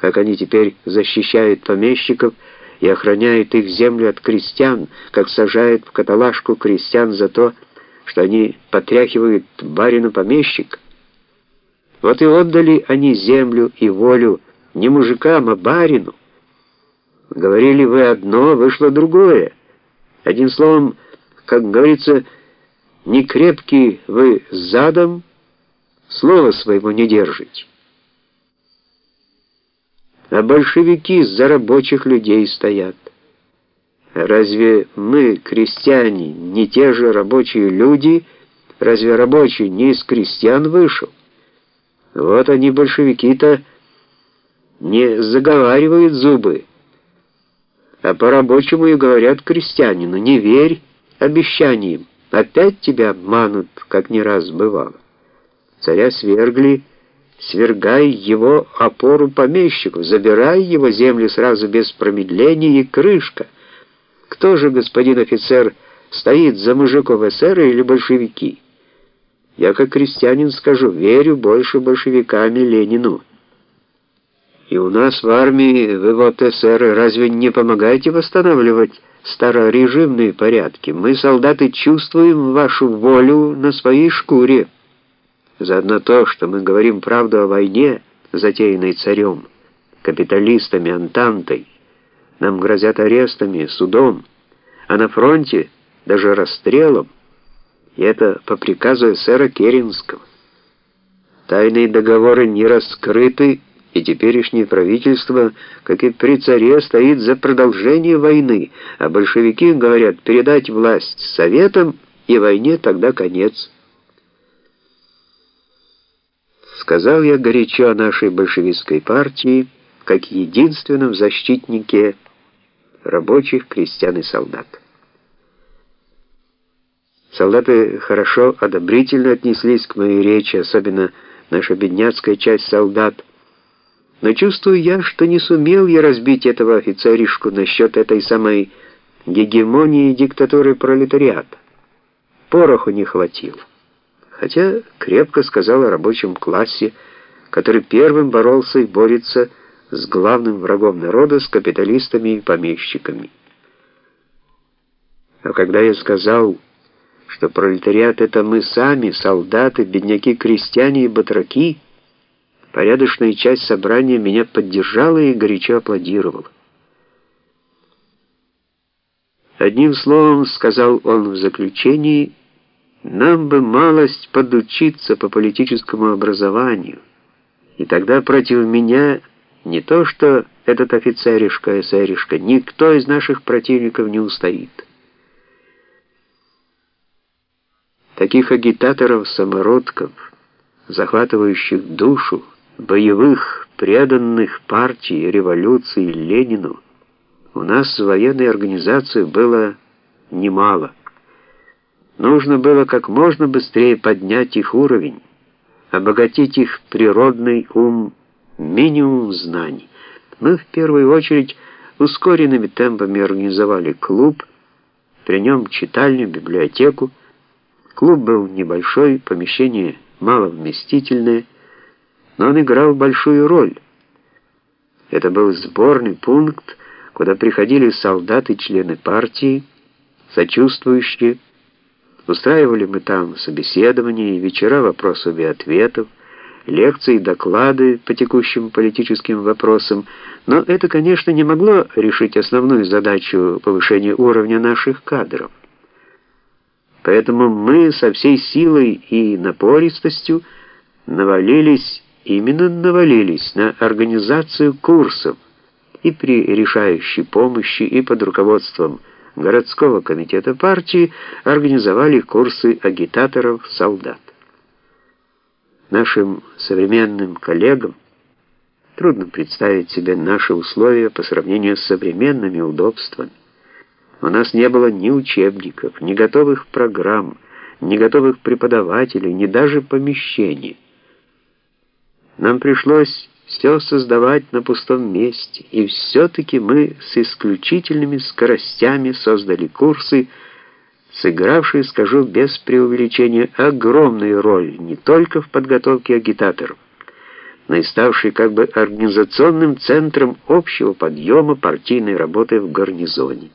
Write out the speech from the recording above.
как они теперь защищают помещиков и охраняют их землю от крестьян, как сажают в каталажку крестьян за то, что они потряхивают барину помещик. Вот и отдали они землю и волю не мужикам, а барину. Говорили вы одно, вышло другое. Одним словом, как говорится, не крепкий вы задом, слова своего не держите. А большевики за рабочих людей стоят. Разве мы, крестьяне, не те же рабочие люди? Разве рабочий не из крестьян вышел? Вот они, большевики-то, не заговаривают зубы, а по-рабочему и говорят крестьянину, не верь обещаниям, опять тебя обманут, как не раз бывало. Царя свергли, свергай его опору помещику, забирай его земли сразу без промедления и крышка. Кто же, господин офицер, стоит за мужиков эсеры или большевики? Я как крестьянин скажу, верю больше большевиками Ленину. И у нас в армии, вы вот эсеры, разве не помогаете восстанавливать старорежимные порядки? Мы, солдаты, чувствуем вашу волю на своей шкуре. Заодно то, что мы говорим правду о войне, затеянной царем, капиталистами, антантой. Нам грозят арестами, судом, а на фронте даже расстрелом. И это по приказу эсера Керенского. Тайные договоры не раскрыты, и теперешнее правительство, как и при царе, стоит за продолжение войны, а большевики говорят передать власть советам, и войне тогда конец. Сказал я горячо о нашей большевистской партии, как единственном защитнике рабочих, крестьян и солдат. Солдаты хорошо, одобрительно отнеслись к моей речи, особенно наша бедняцкая часть солдат, но чувствую я, что не сумел я разбить этого офицеришку насчет этой самой гегемонии диктатуры пролетариата. Пороху не хватило. Хотя крепко сказал о рабочем классе, который первым боролся и борется с главным врагом народа, с капиталистами и помещиками. А когда я сказал, что пролетариат — это мы сами, солдаты, бедняки-крестьяне и батраки — Порядочная часть собрания меня поддержала и горячо аплодировала. Одним словом, сказал он в заключении, нам бы малость подучиться по политическому образованию, и тогда против меня не то что этот офицеришка, эсеришка, никто из наших противников не устоит. Таких агитаторов-самородков, захватывающих душу, боевых, преданных партии, революции Ленину у нас в военной организации было немало. Нужно было как можно быстрее поднять их уровень, обогатить их природный ум минимум знаний. Мы в первую очередь ускоренными темпами организовали клуб, при нем читальню, библиотеку. Клуб был небольшой, помещение маловместительное, но он играл большую роль. Это был сборный пункт, куда приходили солдаты, члены партии, сочувствующие. Устраивали мы там собеседования, вечера вопросов и ответов, лекции, доклады по текущим политическим вопросам, но это, конечно, не могло решить основную задачу повышения уровня наших кадров. Поэтому мы со всей силой и напористостью навалились именно навалились на организацию курсов и при решающей помощи, и под руководством городского комитета партии организовали курсы агитаторов-солдат. Нашим современным коллегам трудно представить себе наши условия по сравнению с современными удобствами. У нас не было ни учебников, ни готовых программ, ни готовых преподавателей, ни даже помещений. Нам пришлось все создавать на пустом месте, и все-таки мы с исключительными скоростями создали курсы, сыгравшие, скажу без преувеличения, огромную роль не только в подготовке агитаторов, но и ставший как бы организационным центром общего подъема партийной работы в гарнизоне.